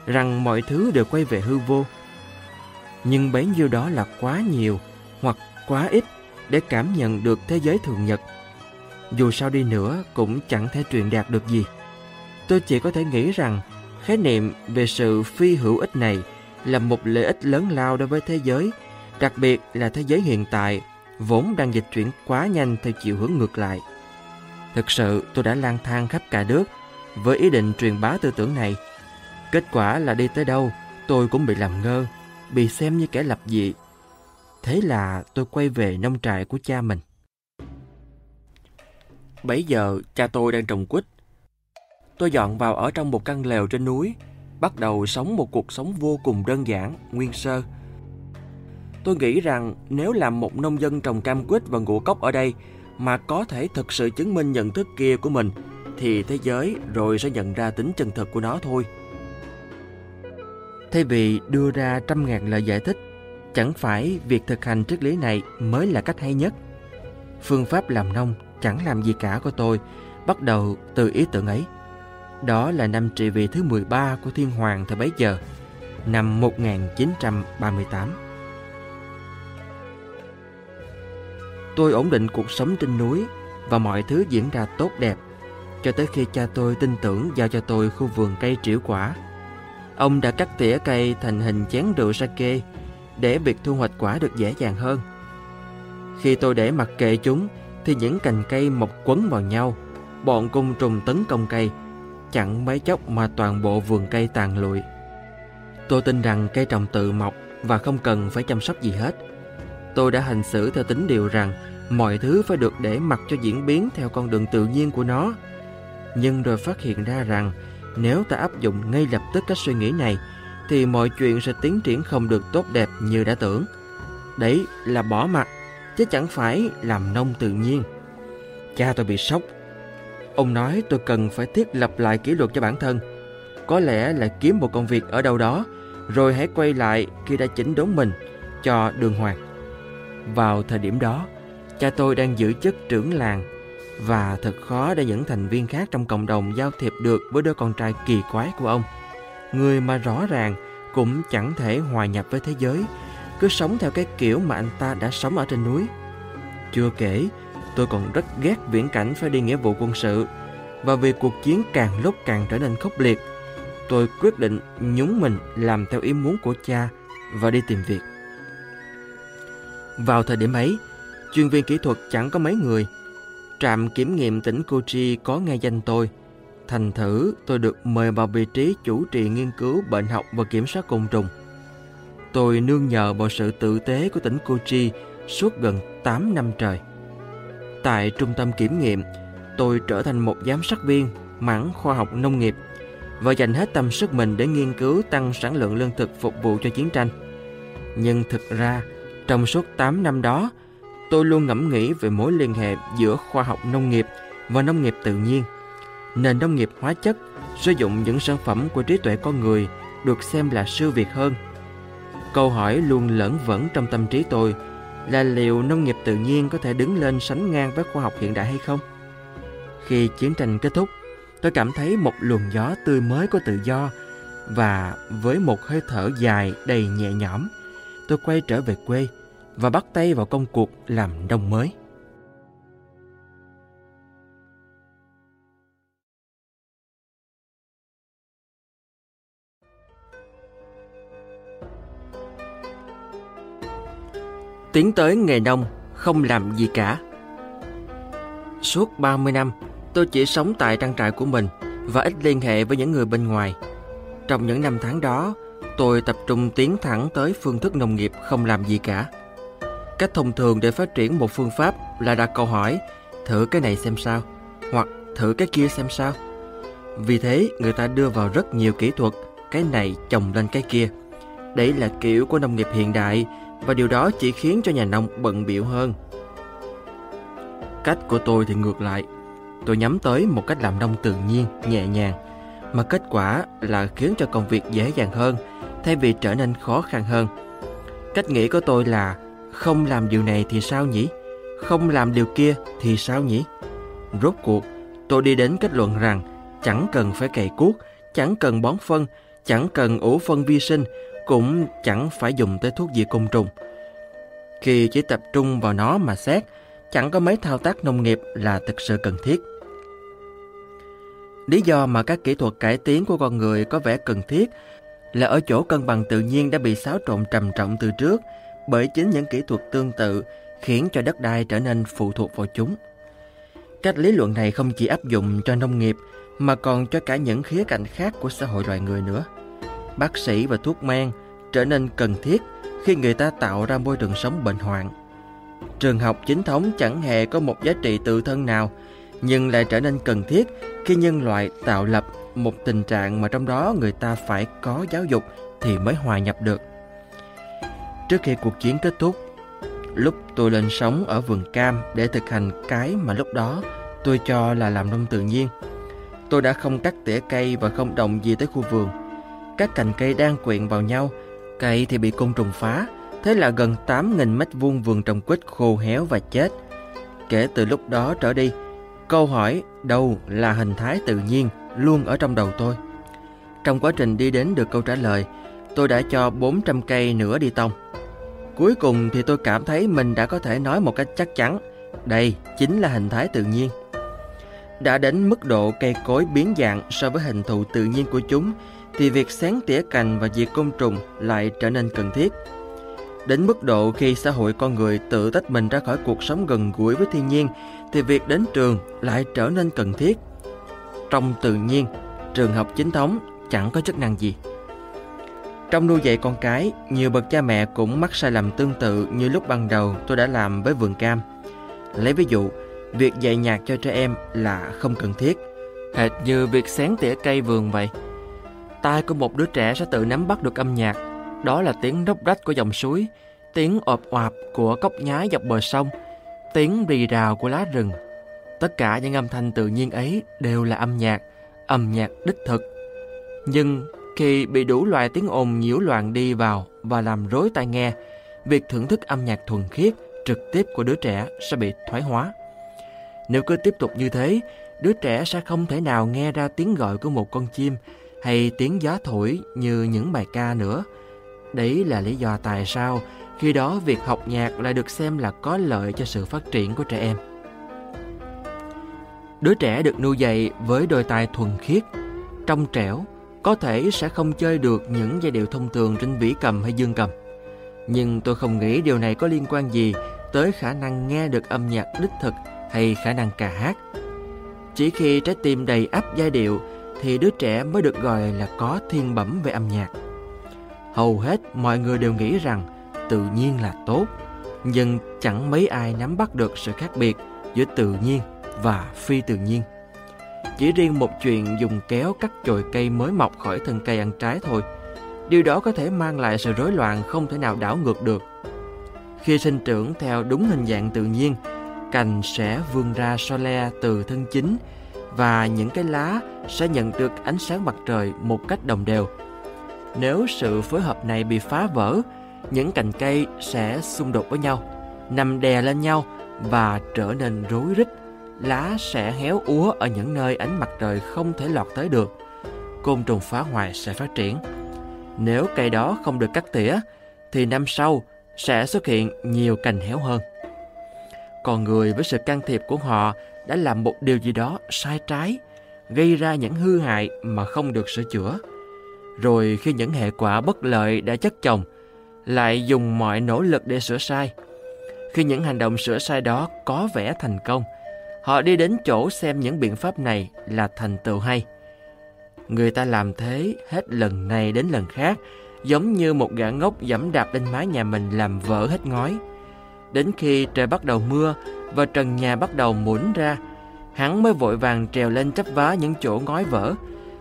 rằng mọi thứ đều quay về hư vô. Nhưng bấy nhiêu đó là quá nhiều hoặc quá ít để cảm nhận được thế giới thường nhật. Dù sao đi nữa cũng chẳng thể truyền đạt được gì. Tôi chỉ có thể nghĩ rằng khái niệm về sự phi hữu ích này là một lợi ích lớn lao đối với thế giới, đặc biệt là thế giới hiện tại, vốn đang dịch chuyển quá nhanh theo chiều hướng ngược lại. Thực sự tôi đã lang thang khắp cả nước, với ý định truyền bá tư tưởng này. Kết quả là đi tới đâu, tôi cũng bị làm ngơ, bị xem như kẻ lập dị. Thế là tôi quay về nông trại của cha mình. Bấy giờ, cha tôi đang trồng quýt. Tôi dọn vào ở trong một căn lều trên núi, bắt đầu sống một cuộc sống vô cùng đơn giản, nguyên sơ. Tôi nghĩ rằng nếu làm một nông dân trồng cam quýt và ngũ cốc ở đây mà có thể thực sự chứng minh nhận thức kia của mình thì thế giới rồi sẽ nhận ra tính chân thực của nó thôi. Thay vì đưa ra trăm ngàn lời giải thích, chẳng phải việc thực hành triết lý này mới là cách hay nhất. Phương pháp làm nông chẳng làm gì cả của tôi bắt đầu từ ý tưởng ấy. Đó là năm trị vì thứ 13 của Thiên Hoàng thời bấy giờ, năm 1938. Tôi ổn định cuộc sống trên núi và mọi thứ diễn ra tốt đẹp cho tới khi cha tôi tin tưởng giao cho tôi khu vườn cây trĩu quả. Ông đã cắt tỉa cây thành hình chén rượu sake để việc thu hoạch quả được dễ dàng hơn. Khi tôi để mặc kệ chúng thì những cành cây mọc quấn vào nhau, bọn côn trùng tấn công cây, chẳng mấy chốc mà toàn bộ vườn cây tàn lụi. Tôi tin rằng cây trồng tự mọc và không cần phải chăm sóc gì hết. Tôi đã hành xử theo tính điều rằng mọi thứ phải được để mặc cho diễn biến theo con đường tự nhiên của nó. Nhưng rồi phát hiện ra rằng nếu ta áp dụng ngay lập tức cách suy nghĩ này thì mọi chuyện sẽ tiến triển không được tốt đẹp như đã tưởng. Đấy là bỏ mặt, chứ chẳng phải làm nông tự nhiên. Cha tôi bị sốc. Ông nói tôi cần phải thiết lập lại kỷ luật cho bản thân. Có lẽ là kiếm một công việc ở đâu đó, rồi hãy quay lại khi đã chỉnh đốn mình cho đường hoàng. Vào thời điểm đó, cha tôi đang giữ chức trưởng làng và thật khó để những thành viên khác trong cộng đồng giao thiệp được với đứa con trai kỳ quái của ông. Người mà rõ ràng cũng chẳng thể hòa nhập với thế giới, cứ sống theo cái kiểu mà anh ta đã sống ở trên núi. Chưa kể, tôi còn rất ghét viễn cảnh phải đi nghĩa vụ quân sự. Và vì cuộc chiến càng lúc càng trở nên khốc liệt, tôi quyết định nhúng mình làm theo ý muốn của cha và đi tìm việc. Vào thời điểm ấy, chuyên viên kỹ thuật chẳng có mấy người. Trạm kiểm nghiệm tỉnh Kochi có nghe danh tôi. Thành thử tôi được mời vào vị trí chủ trì nghiên cứu bệnh học và kiểm soát côn trùng. Tôi nương nhờ vào sự tử tế của tỉnh Kochi suốt gần 8 năm trời. Tại trung tâm kiểm nghiệm, tôi trở thành một giám sát viên mảng khoa học nông nghiệp và dành hết tâm sức mình để nghiên cứu tăng sản lượng lương thực phục vụ cho chiến tranh. Nhưng thực ra, trong suốt 8 năm đó, tôi luôn ngẫm nghĩ về mối liên hệ giữa khoa học nông nghiệp và nông nghiệp tự nhiên. Nền nông nghiệp hóa chất sử dụng những sản phẩm của trí tuệ con người được xem là siêu việt hơn. Câu hỏi luôn lẫn vẩn trong tâm trí tôi là liệu nông nghiệp tự nhiên có thể đứng lên sánh ngang với khoa học hiện đại hay không? Khi chiến tranh kết thúc, tôi cảm thấy một luồng gió tươi mới của tự do và với một hơi thở dài đầy nhẹ nhõm, tôi quay trở về quê và bắt tay vào công cuộc làm nông mới. Tiến tới nghề nông, không làm gì cả. Suốt 30 năm, tôi chỉ sống tại trang trại của mình và ít liên hệ với những người bên ngoài. Trong những năm tháng đó, tôi tập trung tiến thẳng tới phương thức nông nghiệp không làm gì cả. Cách thông thường để phát triển một phương pháp là đặt câu hỏi thử cái này xem sao, hoặc thử cái kia xem sao. Vì thế, người ta đưa vào rất nhiều kỹ thuật, cái này chồng lên cái kia. Đấy là kiểu của nông nghiệp hiện đại và điều đó chỉ khiến cho nhà nông bận biểu hơn. Cách của tôi thì ngược lại. Tôi nhắm tới một cách làm nông tự nhiên, nhẹ nhàng, mà kết quả là khiến cho công việc dễ dàng hơn thay vì trở nên khó khăn hơn. Cách nghĩ của tôi là không làm điều này thì sao nhỉ? Không làm điều kia thì sao nhỉ? Rốt cuộc, tôi đi đến kết luận rằng chẳng cần phải cày cuốc, chẳng cần bón phân, chẳng cần ủ phân vi sinh, cũng chẳng phải dùng tới thuốc diệt côn trùng. Khi chỉ tập trung vào nó mà xét, chẳng có mấy thao tác nông nghiệp là thực sự cần thiết. Lý do mà các kỹ thuật cải tiến của con người có vẻ cần thiết là ở chỗ cân bằng tự nhiên đã bị xáo trộn trầm trọng từ trước bởi chính những kỹ thuật tương tự khiến cho đất đai trở nên phụ thuộc vào chúng. Cách lý luận này không chỉ áp dụng cho nông nghiệp mà còn cho cả những khía cạnh khác của xã hội loài người nữa. Bác sĩ và thuốc men trở nên cần thiết khi người ta tạo ra môi trường sống bệnh hoạn. Trường học chính thống chẳng hề có một giá trị tự thân nào, nhưng lại trở nên cần thiết khi nhân loại tạo lập một tình trạng mà trong đó người ta phải có giáo dục thì mới hòa nhập được. Trước khi cuộc chiến kết thúc, lúc tôi lên sống ở vườn cam để thực hành cái mà lúc đó tôi cho là làm nông tự nhiên. Tôi đã không cắt tỉa cây và không động gì tới khu vườn. Các cành cây đang quyện vào nhau, cây thì bị côn trùng phá, thế là gần 8.000 mét vuông vườn trồng quýt khô héo và chết. Kể từ lúc đó trở đi, câu hỏi đâu là hình thái tự nhiên luôn ở trong đầu tôi. Trong quá trình đi đến được câu trả lời, tôi đã cho 400 cây nữa đi tông. Cuối cùng thì tôi cảm thấy mình đã có thể nói một cách chắc chắn, đây chính là hình thái tự nhiên. Đã đến mức độ cây cối biến dạng so với hình thù tự nhiên của chúng, thì việc sáng tỉa cành và diệt côn trùng lại trở nên cần thiết. Đến mức độ khi xã hội con người tự tách mình ra khỏi cuộc sống gần gũi với thiên nhiên, thì việc đến trường lại trở nên cần thiết. Trong tự nhiên, trường học chính thống chẳng có chức năng gì. Trong nuôi dạy con cái, nhiều bậc cha mẹ cũng mắc sai lầm tương tự như lúc ban đầu tôi đã làm với vườn cam. Lấy ví dụ, việc dạy nhạc cho trẻ em là không cần thiết, hệt như việc sáng tỉa cây vườn vậy. Tai của một đứa trẻ sẽ tự nắm bắt được âm nhạc, đó là tiếng róc rách của dòng suối, tiếng ộp oạp của cốc nhái dọc bờ sông, tiếng rì rào của lá rừng. Tất cả những âm thanh tự nhiên ấy đều là âm nhạc, âm nhạc đích thực. Nhưng khi bị đủ loại tiếng ồn nhiễu loạn đi vào và làm rối tai nghe, việc thưởng thức âm nhạc thuần khiết trực tiếp của đứa trẻ sẽ bị thoái hóa. Nếu cứ tiếp tục như thế, đứa trẻ sẽ không thể nào nghe ra tiếng gọi của một con chim hay tiếng gió thổi như những bài ca nữa. Đấy là lý do tại sao khi đó việc học nhạc lại được xem là có lợi cho sự phát triển của trẻ em. Đứa trẻ được nuôi dạy với đôi tai thuần khiết, trong trẻo, có thể sẽ không chơi được những giai điệu thông thường trên vĩ cầm hay dương cầm. Nhưng tôi không nghĩ điều này có liên quan gì tới khả năng nghe được âm nhạc đích thực hay khả năng ca hát. Chỉ khi trái tim đầy ắp giai điệu thì đứa trẻ mới được gọi là có thiên bẩm về âm nhạc. Hầu hết mọi người đều nghĩ rằng tự nhiên là tốt, nhưng chẳng mấy ai nắm bắt được sự khác biệt giữa tự nhiên và phi tự nhiên. Chỉ riêng một chuyện dùng kéo cắt chồi cây mới mọc khỏi thân cây ăn trái thôi, điều đó có thể mang lại sự rối loạn không thể nào đảo ngược được. Khi sinh trưởng theo đúng hình dạng tự nhiên, cành sẽ vươn ra so le từ thân chính và những cái lá sẽ nhận được ánh sáng mặt trời một cách đồng đều. Nếu sự phối hợp này bị phá vỡ, những cành cây sẽ xung đột với nhau, nằm đè lên nhau và trở nên rối rít lá sẽ héo úa ở những nơi ánh mặt trời không thể lọt tới được. Côn trùng phá hoại sẽ phát triển. Nếu cây đó không được cắt tỉa, thì năm sau sẽ xuất hiện nhiều cành héo hơn. Còn người với sự can thiệp của họ đã làm một điều gì đó sai trái, gây ra những hư hại mà không được sửa chữa. Rồi khi những hệ quả bất lợi đã chất chồng, lại dùng mọi nỗ lực để sửa sai. Khi những hành động sửa sai đó có vẻ thành công, Họ đi đến chỗ xem những biện pháp này là thành tựu hay. Người ta làm thế hết lần này đến lần khác, giống như một gã ngốc dẫm đạp lên mái nhà mình làm vỡ hết ngói. Đến khi trời bắt đầu mưa và trần nhà bắt đầu muỗn ra, hắn mới vội vàng trèo lên chấp vá những chỗ ngói vỡ,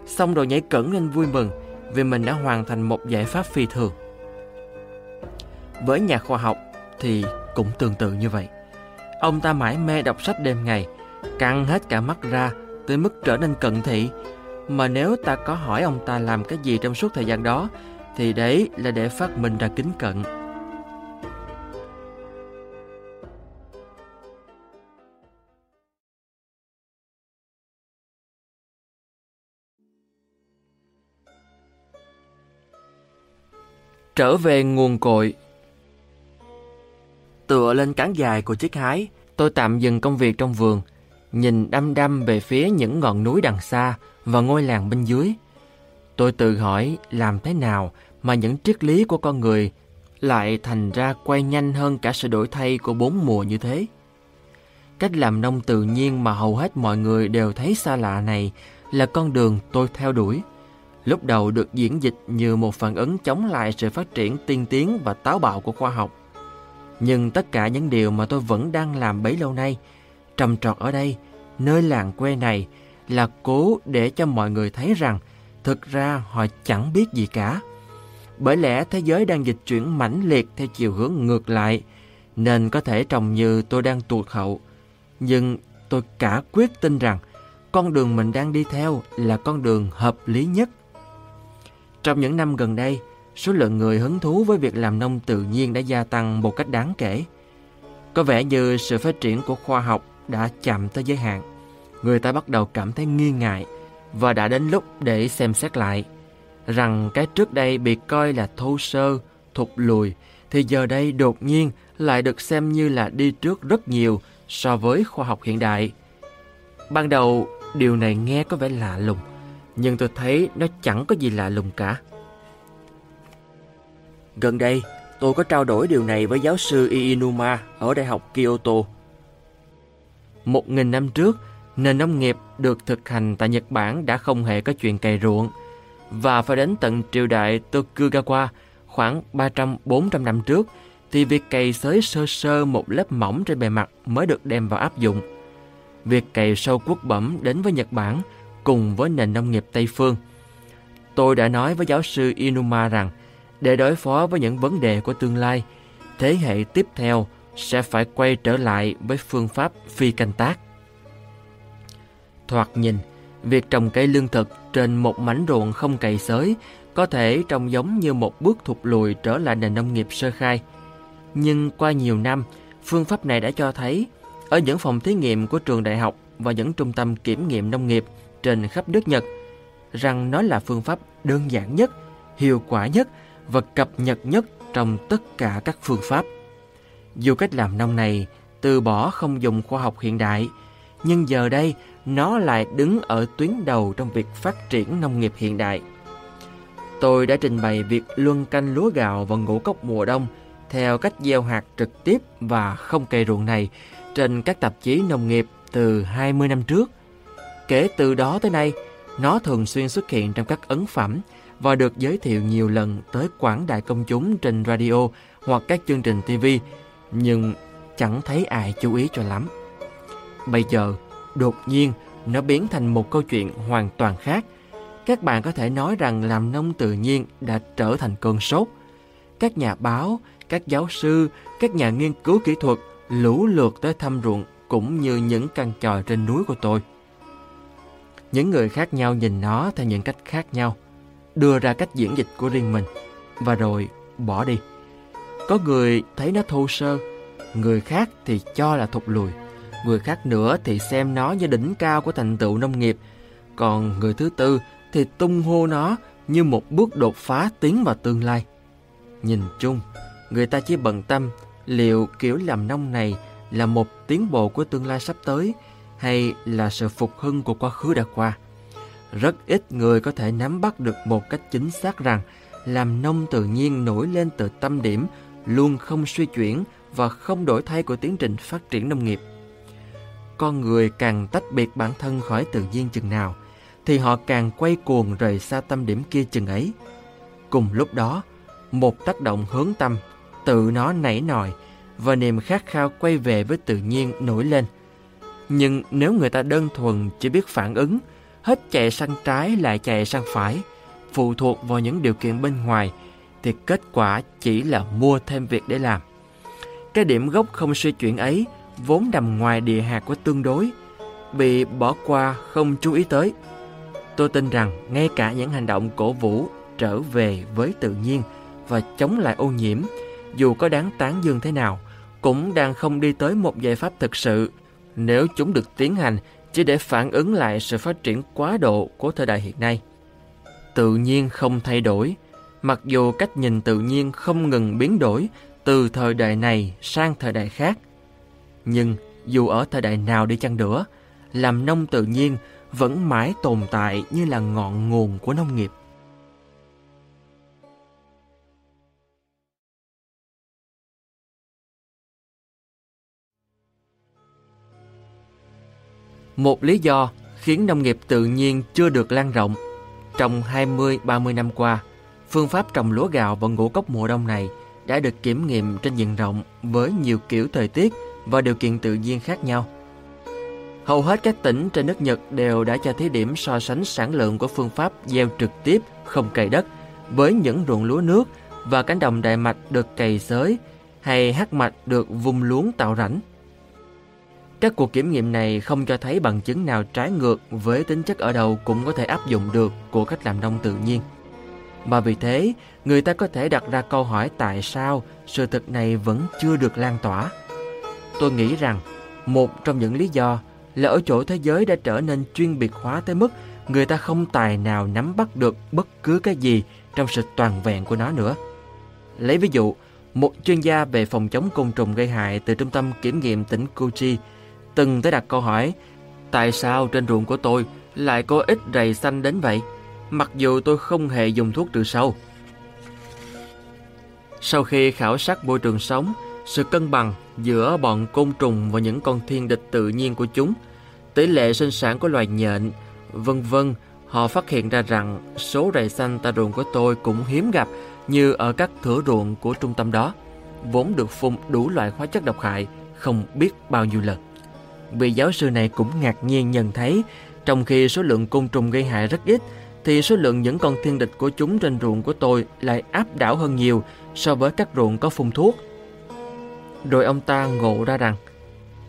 xong rồi nhảy cẩn lên vui mừng vì mình đã hoàn thành một giải pháp phi thường. Với nhà khoa học thì cũng tương tự như vậy. Ông ta mãi mê đọc sách đêm ngày, căng hết cả mắt ra tới mức trở nên cận thị. Mà nếu ta có hỏi ông ta làm cái gì trong suốt thời gian đó, thì đấy là để phát minh ra kính cận. Trở về nguồn cội Tựa lên cán dài của chiếc hái, tôi tạm dừng công việc trong vườn, nhìn đăm đăm về phía những ngọn núi đằng xa và ngôi làng bên dưới. Tôi tự hỏi làm thế nào mà những triết lý của con người lại thành ra quay nhanh hơn cả sự đổi thay của bốn mùa như thế. Cách làm nông tự nhiên mà hầu hết mọi người đều thấy xa lạ này là con đường tôi theo đuổi. Lúc đầu được diễn dịch như một phản ứng chống lại sự phát triển tiên tiến và táo bạo của khoa học. Nhưng tất cả những điều mà tôi vẫn đang làm bấy lâu nay, trầm trọt ở đây, nơi làng quê này, là cố để cho mọi người thấy rằng thực ra họ chẳng biết gì cả. Bởi lẽ thế giới đang dịch chuyển mãnh liệt theo chiều hướng ngược lại, nên có thể trông như tôi đang tuột hậu. Nhưng tôi cả quyết tin rằng con đường mình đang đi theo là con đường hợp lý nhất. Trong những năm gần đây, số lượng người hứng thú với việc làm nông tự nhiên đã gia tăng một cách đáng kể. Có vẻ như sự phát triển của khoa học đã chạm tới giới hạn. Người ta bắt đầu cảm thấy nghi ngại và đã đến lúc để xem xét lại rằng cái trước đây bị coi là thô sơ, thụt lùi thì giờ đây đột nhiên lại được xem như là đi trước rất nhiều so với khoa học hiện đại. Ban đầu điều này nghe có vẻ lạ lùng, nhưng tôi thấy nó chẳng có gì lạ lùng cả. Gần đây, tôi có trao đổi điều này với giáo sư Iinuma ở Đại học Kyoto. Một nghìn năm trước, nền nông nghiệp được thực hành tại Nhật Bản đã không hề có chuyện cày ruộng, và phải đến tận triều đại Tokugawa khoảng 300-400 năm trước thì việc cày xới sơ sơ một lớp mỏng trên bề mặt mới được đem vào áp dụng. Việc cày sâu quốc bẩm đến với Nhật Bản cùng với nền nông nghiệp Tây Phương. Tôi đã nói với giáo sư Inuma rằng để đối phó với những vấn đề của tương lai, thế hệ tiếp theo sẽ phải quay trở lại với phương pháp phi canh tác. Thoạt nhìn, việc trồng cây lương thực trên một mảnh ruộng không cày xới có thể trông giống như một bước thụt lùi trở lại nền nông nghiệp sơ khai. Nhưng qua nhiều năm, phương pháp này đã cho thấy ở những phòng thí nghiệm của trường đại học và những trung tâm kiểm nghiệm nông nghiệp trên khắp nước Nhật rằng nó là phương pháp đơn giản nhất, hiệu quả nhất và cập nhật nhất trong tất cả các phương pháp. Dù cách làm nông này từ bỏ không dùng khoa học hiện đại, nhưng giờ đây nó lại đứng ở tuyến đầu trong việc phát triển nông nghiệp hiện đại. Tôi đã trình bày việc luân canh lúa gạo và ngũ cốc mùa đông theo cách gieo hạt trực tiếp và không cày ruộng này trên các tạp chí nông nghiệp từ 20 năm trước. Kể từ đó tới nay, nó thường xuyên xuất hiện trong các ấn phẩm và được giới thiệu nhiều lần tới quảng đại công chúng trên radio hoặc các chương trình TV, nhưng chẳng thấy ai chú ý cho lắm. Bây giờ, đột nhiên nó biến thành một câu chuyện hoàn toàn khác. Các bạn có thể nói rằng làm nông tự nhiên đã trở thành cơn sốt. Các nhà báo, các giáo sư, các nhà nghiên cứu kỹ thuật lũ lượt tới thăm ruộng cũng như những căn tròi trên núi của tôi. Những người khác nhau nhìn nó theo những cách khác nhau, đưa ra cách diễn dịch của riêng mình, và rồi bỏ đi. Có người thấy nó thô sơ, người khác thì cho là thụt lùi, người khác nữa thì xem nó như đỉnh cao của thành tựu nông nghiệp, còn người thứ tư thì tung hô nó như một bước đột phá tiến vào tương lai. Nhìn chung, người ta chỉ bận tâm liệu kiểu làm nông này là một tiến bộ của tương lai sắp tới hay là sự phục hưng của quá khứ đã qua. Rất ít người có thể nắm bắt được một cách chính xác rằng làm nông tự nhiên nổi lên từ tâm điểm luôn không suy chuyển và không đổi thay của tiến trình phát triển nông nghiệp. Con người càng tách biệt bản thân khỏi tự nhiên chừng nào, thì họ càng quay cuồng rời xa tâm điểm kia chừng ấy. Cùng lúc đó, một tác động hướng tâm tự nó nảy nòi và niềm khát khao quay về với tự nhiên nổi lên. Nhưng nếu người ta đơn thuần chỉ biết phản ứng, hết chạy sang trái lại chạy sang phải, phụ thuộc vào những điều kiện bên ngoài, thì kết quả chỉ là mua thêm việc để làm. Cái điểm gốc không suy chuyển ấy vốn nằm ngoài địa hạt của tương đối, bị bỏ qua không chú ý tới. Tôi tin rằng ngay cả những hành động cổ vũ trở về với tự nhiên và chống lại ô nhiễm dù có đáng tán dương thế nào, cũng đang không đi tới một giải pháp thực sự nếu chúng được tiến hành chỉ để phản ứng lại sự phát triển quá độ của thời đại hiện nay. Tự nhiên không thay đổi, mặc dù cách nhìn tự nhiên không ngừng biến đổi từ thời đại này sang thời đại khác. Nhưng dù ở thời đại nào đi chăng nữa, làm nông tự nhiên vẫn mãi tồn tại như là ngọn nguồn của nông nghiệp. Một lý do khiến nông nghiệp tự nhiên chưa được lan rộng. Trong 20-30 năm qua, phương pháp trồng lúa gạo và ngũ cốc mùa đông này đã được kiểm nghiệm trên diện rộng với nhiều kiểu thời tiết và điều kiện tự nhiên khác nhau. Hầu hết các tỉnh trên nước Nhật đều đã cho thí điểm so sánh sản lượng của phương pháp gieo trực tiếp không cày đất với những ruộng lúa nước và cánh đồng đại mạch được cày xới hay hắc mạch được vùng luống tạo rãnh. Các cuộc kiểm nghiệm này không cho thấy bằng chứng nào trái ngược với tính chất ở đầu cũng có thể áp dụng được của cách làm nông tự nhiên. Mà vì thế, người ta có thể đặt ra câu hỏi tại sao sự thật này vẫn chưa được lan tỏa. Tôi nghĩ rằng một trong những lý do là ở chỗ thế giới đã trở nên chuyên biệt hóa tới mức người ta không tài nào nắm bắt được bất cứ cái gì trong sự toàn vẹn của nó nữa. Lấy ví dụ, một chuyên gia về phòng chống côn trùng gây hại từ trung tâm kiểm nghiệm tỉnh Kochi từng tới đặt câu hỏi Tại sao trên ruộng của tôi lại có ít rầy xanh đến vậy, mặc dù tôi không hề dùng thuốc trừ sâu? Sau khi khảo sát môi trường sống, sự cân bằng giữa bọn côn trùng và những con thiên địch tự nhiên của chúng, tỷ lệ sinh sản của loài nhện, vân vân, họ phát hiện ra rằng số rầy xanh tại ruộng của tôi cũng hiếm gặp như ở các thửa ruộng của trung tâm đó, vốn được phun đủ loại hóa chất độc hại không biết bao nhiêu lần. Vị giáo sư này cũng ngạc nhiên nhận thấy, trong khi số lượng côn trùng gây hại rất ít, thì số lượng những con thiên địch của chúng trên ruộng của tôi lại áp đảo hơn nhiều so với các ruộng có phun thuốc. Rồi ông ta ngộ ra rằng,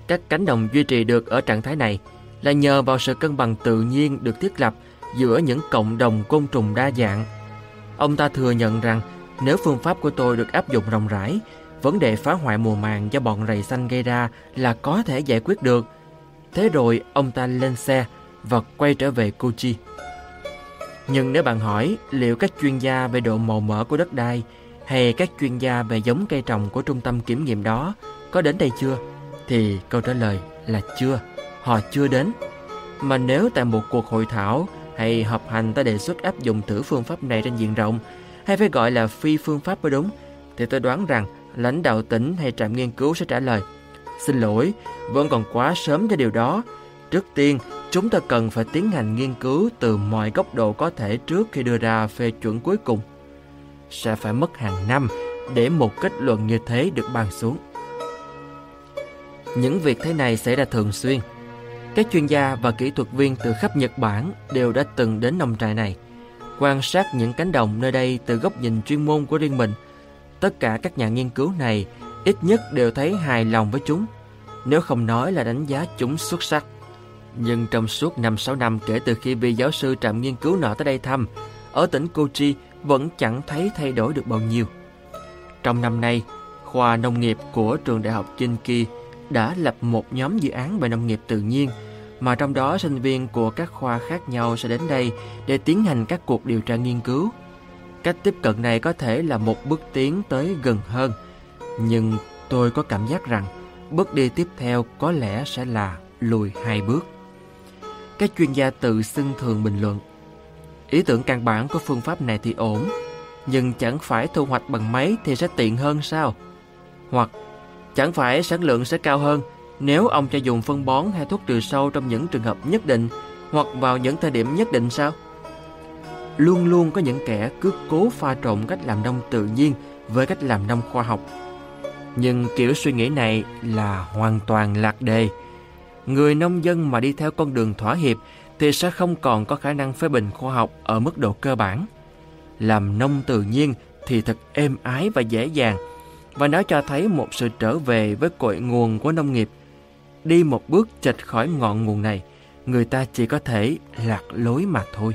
các cánh đồng duy trì được ở trạng thái này là nhờ vào sự cân bằng tự nhiên được thiết lập giữa những cộng đồng côn trùng đa dạng. Ông ta thừa nhận rằng nếu phương pháp của tôi được áp dụng rộng rãi, vấn đề phá hoại mùa màng do bọn rầy xanh gây ra là có thể giải quyết được. Thế rồi ông ta lên xe và quay trở về Kochi. Nhưng nếu bạn hỏi liệu các chuyên gia về độ màu mỡ của đất đai hay các chuyên gia về giống cây trồng của trung tâm kiểm nghiệm đó có đến đây chưa, thì câu trả lời là chưa, họ chưa đến. Mà nếu tại một cuộc hội thảo hay họp hành ta đề xuất áp dụng thử phương pháp này trên diện rộng, hay phải gọi là phi phương pháp mới đúng, thì tôi đoán rằng lãnh đạo tỉnh hay trạm nghiên cứu sẽ trả lời Xin lỗi, vẫn còn quá sớm cho điều đó. Trước tiên, chúng ta cần phải tiến hành nghiên cứu từ mọi góc độ có thể trước khi đưa ra phê chuẩn cuối cùng. Sẽ phải mất hàng năm để một kết luận như thế được bàn xuống. Những việc thế này xảy ra thường xuyên. Các chuyên gia và kỹ thuật viên từ khắp Nhật Bản đều đã từng đến nông trại này, quan sát những cánh đồng nơi đây từ góc nhìn chuyên môn của riêng mình – Tất cả các nhà nghiên cứu này ít nhất đều thấy hài lòng với chúng, nếu không nói là đánh giá chúng xuất sắc. Nhưng trong suốt 5-6 năm kể từ khi vị giáo sư trạm nghiên cứu nọ tới đây thăm, ở tỉnh Kochi vẫn chẳng thấy thay đổi được bao nhiêu. Trong năm nay, khoa nông nghiệp của trường đại học Kinki đã lập một nhóm dự án về nông nghiệp tự nhiên, mà trong đó sinh viên của các khoa khác nhau sẽ đến đây để tiến hành các cuộc điều tra nghiên cứu. Cách tiếp cận này có thể là một bước tiến tới gần hơn, nhưng tôi có cảm giác rằng bước đi tiếp theo có lẽ sẽ là lùi hai bước. Các chuyên gia tự xưng thường bình luận, ý tưởng căn bản của phương pháp này thì ổn, nhưng chẳng phải thu hoạch bằng máy thì sẽ tiện hơn sao? Hoặc chẳng phải sản lượng sẽ cao hơn nếu ông cho dùng phân bón hay thuốc trừ sâu trong những trường hợp nhất định hoặc vào những thời điểm nhất định sao? Luôn luôn có những kẻ cứ cố pha trộn cách làm nông tự nhiên với cách làm nông khoa học. Nhưng kiểu suy nghĩ này là hoàn toàn lạc đề. Người nông dân mà đi theo con đường thỏa hiệp thì sẽ không còn có khả năng phê bình khoa học ở mức độ cơ bản. Làm nông tự nhiên thì thật êm ái và dễ dàng và nó cho thấy một sự trở về với cội nguồn của nông nghiệp. Đi một bước chệch khỏi ngọn nguồn này, người ta chỉ có thể lạc lối mà thôi.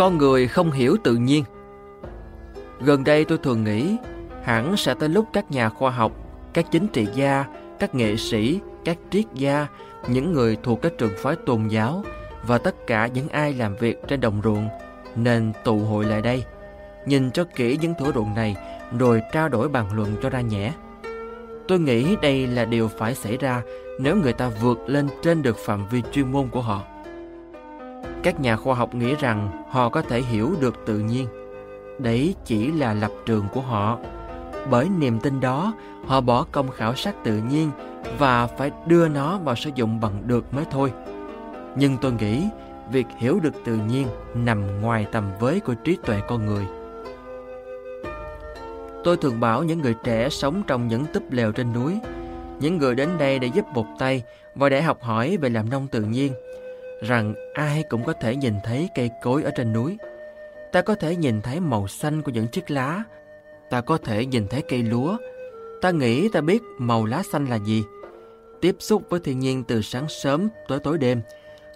Con người không hiểu tự nhiên. Gần đây tôi thường nghĩ hẳn sẽ tới lúc các nhà khoa học, các chính trị gia, các nghệ sĩ, các triết gia, những người thuộc các trường phái tôn giáo và tất cả những ai làm việc trên đồng ruộng nên tụ hội lại đây, nhìn cho kỹ những thửa ruộng này rồi trao đổi bàn luận cho ra nhẽ. Tôi nghĩ đây là điều phải xảy ra nếu người ta vượt lên trên được phạm vi chuyên môn của họ. Các nhà khoa học nghĩ rằng họ có thể hiểu được tự nhiên, đấy chỉ là lập trường của họ. Bởi niềm tin đó, họ bỏ công khảo sát tự nhiên và phải đưa nó vào sử dụng bằng được mới thôi. Nhưng tôi nghĩ việc hiểu được tự nhiên nằm ngoài tầm với của trí tuệ con người. Tôi thường bảo những người trẻ sống trong những túp lều trên núi, những người đến đây để giúp một tay và để học hỏi về làm nông tự nhiên, rằng ai cũng có thể nhìn thấy cây cối ở trên núi. Ta có thể nhìn thấy màu xanh của những chiếc lá, ta có thể nhìn thấy cây lúa. Ta nghĩ ta biết màu lá xanh là gì. Tiếp xúc với thiên nhiên từ sáng sớm tới tối đêm,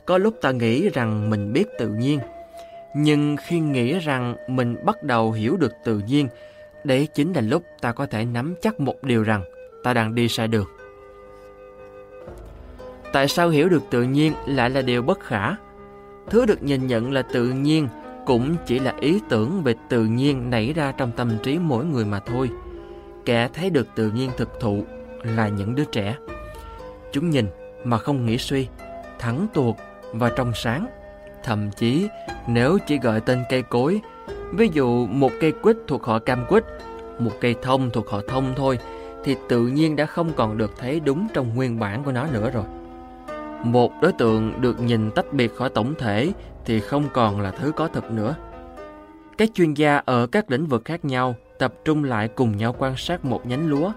có lúc ta nghĩ rằng mình biết tự nhiên. Nhưng khi nghĩ rằng mình bắt đầu hiểu được tự nhiên, Đấy chính là lúc ta có thể nắm chắc một điều rằng ta đang đi sai đường. Tại sao hiểu được tự nhiên lại là điều bất khả? Thứ được nhìn nhận là tự nhiên cũng chỉ là ý tưởng về tự nhiên nảy ra trong tâm trí mỗi người mà thôi. Kẻ thấy được tự nhiên thực thụ là những đứa trẻ. Chúng nhìn mà không nghĩ suy, thẳng tuột và trong sáng. Thậm chí nếu chỉ gọi tên cây cối Ví dụ một cây quýt thuộc họ cam quýt, một cây thông thuộc họ thông thôi, thì tự nhiên đã không còn được thấy đúng trong nguyên bản của nó nữa rồi. Một đối tượng được nhìn tách biệt khỏi tổng thể thì không còn là thứ có thực nữa. Các chuyên gia ở các lĩnh vực khác nhau tập trung lại cùng nhau quan sát một nhánh lúa.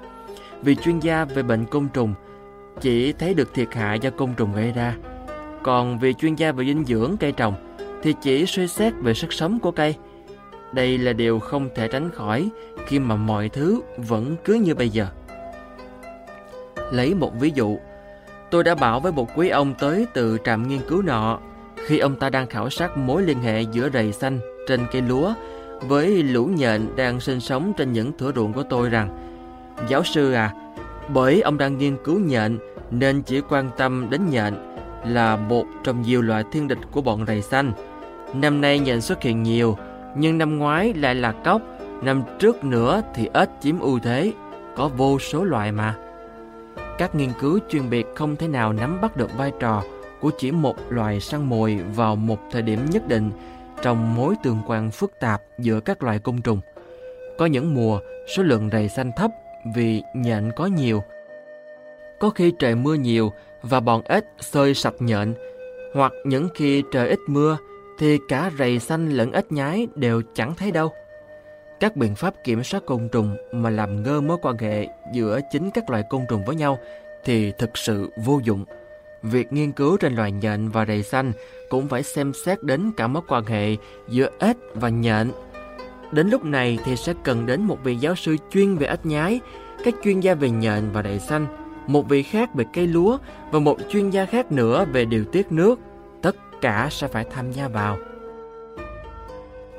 Vì chuyên gia về bệnh côn trùng chỉ thấy được thiệt hại do côn trùng gây ra. Còn vì chuyên gia về dinh dưỡng cây trồng thì chỉ suy xét về sức sống của cây – đây là điều không thể tránh khỏi khi mà mọi thứ vẫn cứ như bây giờ. Lấy một ví dụ, tôi đã bảo với một quý ông tới từ trạm nghiên cứu nọ khi ông ta đang khảo sát mối liên hệ giữa rầy xanh trên cây lúa với lũ nhện đang sinh sống trên những thửa ruộng của tôi rằng Giáo sư à, bởi ông đang nghiên cứu nhện nên chỉ quan tâm đến nhện là một trong nhiều loại thiên địch của bọn rầy xanh. Năm nay nhện xuất hiện nhiều nhưng năm ngoái lại là cóc, năm trước nữa thì ếch chiếm ưu thế, có vô số loại mà. Các nghiên cứu chuyên biệt không thể nào nắm bắt được vai trò của chỉ một loài săn mồi vào một thời điểm nhất định trong mối tương quan phức tạp giữa các loài côn trùng. Có những mùa số lượng rầy xanh thấp vì nhện có nhiều. Có khi trời mưa nhiều và bọn ếch xơi sạch nhện, hoặc những khi trời ít mưa thì cả rầy xanh lẫn ếch nhái đều chẳng thấy đâu. Các biện pháp kiểm soát côn trùng mà làm ngơ mối quan hệ giữa chính các loài côn trùng với nhau thì thực sự vô dụng. Việc nghiên cứu trên loài nhện và rầy xanh cũng phải xem xét đến cả mối quan hệ giữa ếch và nhện. Đến lúc này thì sẽ cần đến một vị giáo sư chuyên về ếch nhái, các chuyên gia về nhện và rầy xanh, một vị khác về cây lúa và một chuyên gia khác nữa về điều tiết nước tất cả sẽ phải tham gia vào.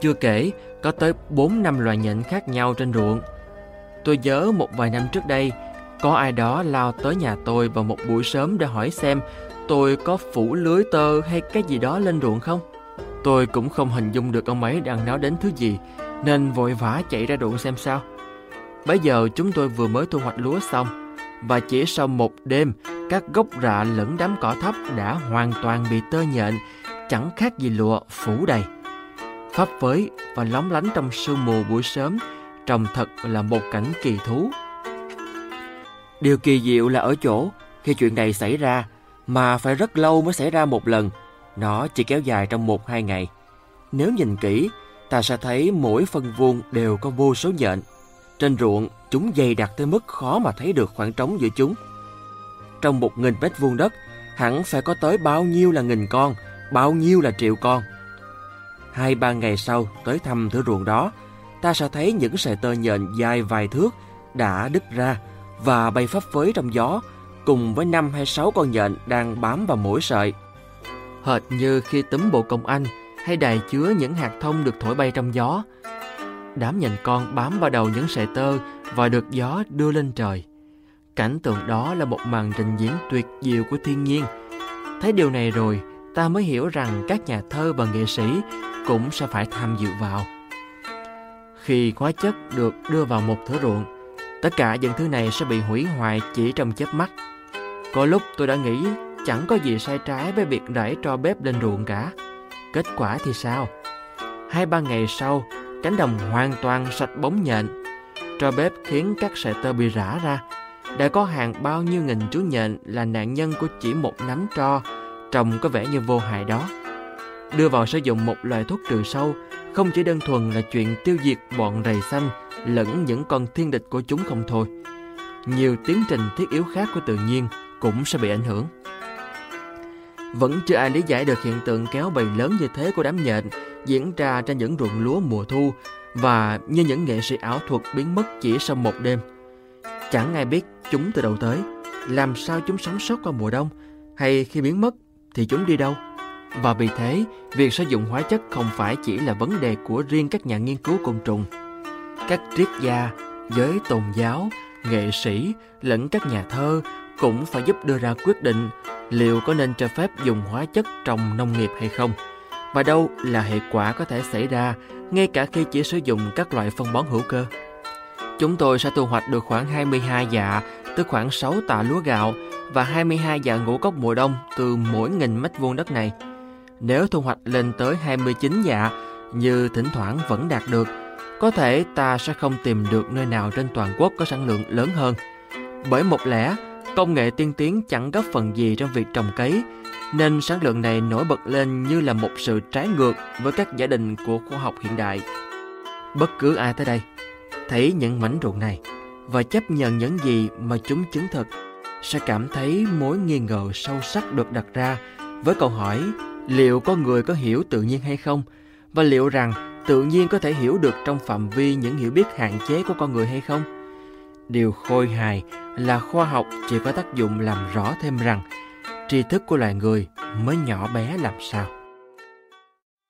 Chưa kể, có tới 4 năm loài nhện khác nhau trên ruộng. Tôi nhớ một vài năm trước đây, có ai đó lao tới nhà tôi vào một buổi sớm để hỏi xem tôi có phủ lưới tơ hay cái gì đó lên ruộng không. Tôi cũng không hình dung được ông ấy đang nói đến thứ gì, nên vội vã chạy ra ruộng xem sao. Bây giờ chúng tôi vừa mới thu hoạch lúa xong, và chỉ sau một đêm các gốc rạ lẫn đám cỏ thấp đã hoàn toàn bị tơ nhện, chẳng khác gì lụa phủ đầy. Pháp với và lóng lánh trong sương mù buổi sớm, trông thật là một cảnh kỳ thú. Điều kỳ diệu là ở chỗ, khi chuyện này xảy ra, mà phải rất lâu mới xảy ra một lần, nó chỉ kéo dài trong một hai ngày. Nếu nhìn kỹ, ta sẽ thấy mỗi phân vuông đều có vô số nhện. Trên ruộng, chúng dày đặc tới mức khó mà thấy được khoảng trống giữa chúng trong một nghìn mét vuông đất, hẳn phải có tới bao nhiêu là nghìn con, bao nhiêu là triệu con. Hai ba ngày sau tới thăm thửa ruộng đó, ta sẽ thấy những sợi tơ nhện dài vài thước đã đứt ra và bay phấp phới trong gió, cùng với năm hay sáu con nhện đang bám vào mỗi sợi. Hệt như khi túm bộ công anh hay đài chứa những hạt thông được thổi bay trong gió. Đám nhện con bám vào đầu những sợi tơ và được gió đưa lên trời. Cảnh tượng đó là một màn trình diễn tuyệt diệu của thiên nhiên. Thấy điều này rồi, ta mới hiểu rằng các nhà thơ và nghệ sĩ cũng sẽ phải tham dự vào. Khi hóa chất được đưa vào một thửa ruộng, tất cả những thứ này sẽ bị hủy hoại chỉ trong chớp mắt. Có lúc tôi đã nghĩ chẳng có gì sai trái với việc rải tro bếp lên ruộng cả. Kết quả thì sao? Hai ba ngày sau, cánh đồng hoàn toàn sạch bóng nhện. Tro bếp khiến các sợi tơ bị rã ra. Đã có hàng bao nhiêu nghìn chú nhện là nạn nhân của chỉ một nắm tro, trông có vẻ như vô hại đó. Đưa vào sử dụng một loại thuốc trừ sâu không chỉ đơn thuần là chuyện tiêu diệt bọn rầy xanh lẫn những con thiên địch của chúng không thôi. Nhiều tiến trình thiết yếu khác của tự nhiên cũng sẽ bị ảnh hưởng. Vẫn chưa ai lý giải được hiện tượng kéo bầy lớn như thế của đám nhện diễn ra trên những ruộng lúa mùa thu và như những nghệ sĩ ảo thuật biến mất chỉ sau một đêm. Chẳng ai biết chúng từ đầu tới, làm sao chúng sống sót qua mùa đông, hay khi biến mất thì chúng đi đâu. Và vì thế, việc sử dụng hóa chất không phải chỉ là vấn đề của riêng các nhà nghiên cứu côn trùng. Các triết gia, giới tôn giáo, nghệ sĩ lẫn các nhà thơ cũng phải giúp đưa ra quyết định liệu có nên cho phép dùng hóa chất trong nông nghiệp hay không và đâu là hệ quả có thể xảy ra ngay cả khi chỉ sử dụng các loại phân bón hữu cơ. Chúng tôi sẽ thu hoạch được khoảng 22 dạ, tức khoảng 6 tạ lúa gạo và 22 dạ ngũ cốc mùa đông từ mỗi nghìn mét vuông đất này. Nếu thu hoạch lên tới 29 dạ, như thỉnh thoảng vẫn đạt được, có thể ta sẽ không tìm được nơi nào trên toàn quốc có sản lượng lớn hơn. Bởi một lẽ, công nghệ tiên tiến chẳng góp phần gì trong việc trồng cấy, nên sản lượng này nổi bật lên như là một sự trái ngược với các giả định của khoa học hiện đại. Bất cứ ai tới đây, thấy những mảnh ruộng này và chấp nhận những gì mà chúng chứng thực, sẽ cảm thấy mối nghi ngờ sâu sắc được đặt ra với câu hỏi liệu có người có hiểu tự nhiên hay không và liệu rằng tự nhiên có thể hiểu được trong phạm vi những hiểu biết hạn chế của con người hay không? Điều khôi hài là khoa học chỉ có tác dụng làm rõ thêm rằng tri thức của loài người mới nhỏ bé làm sao.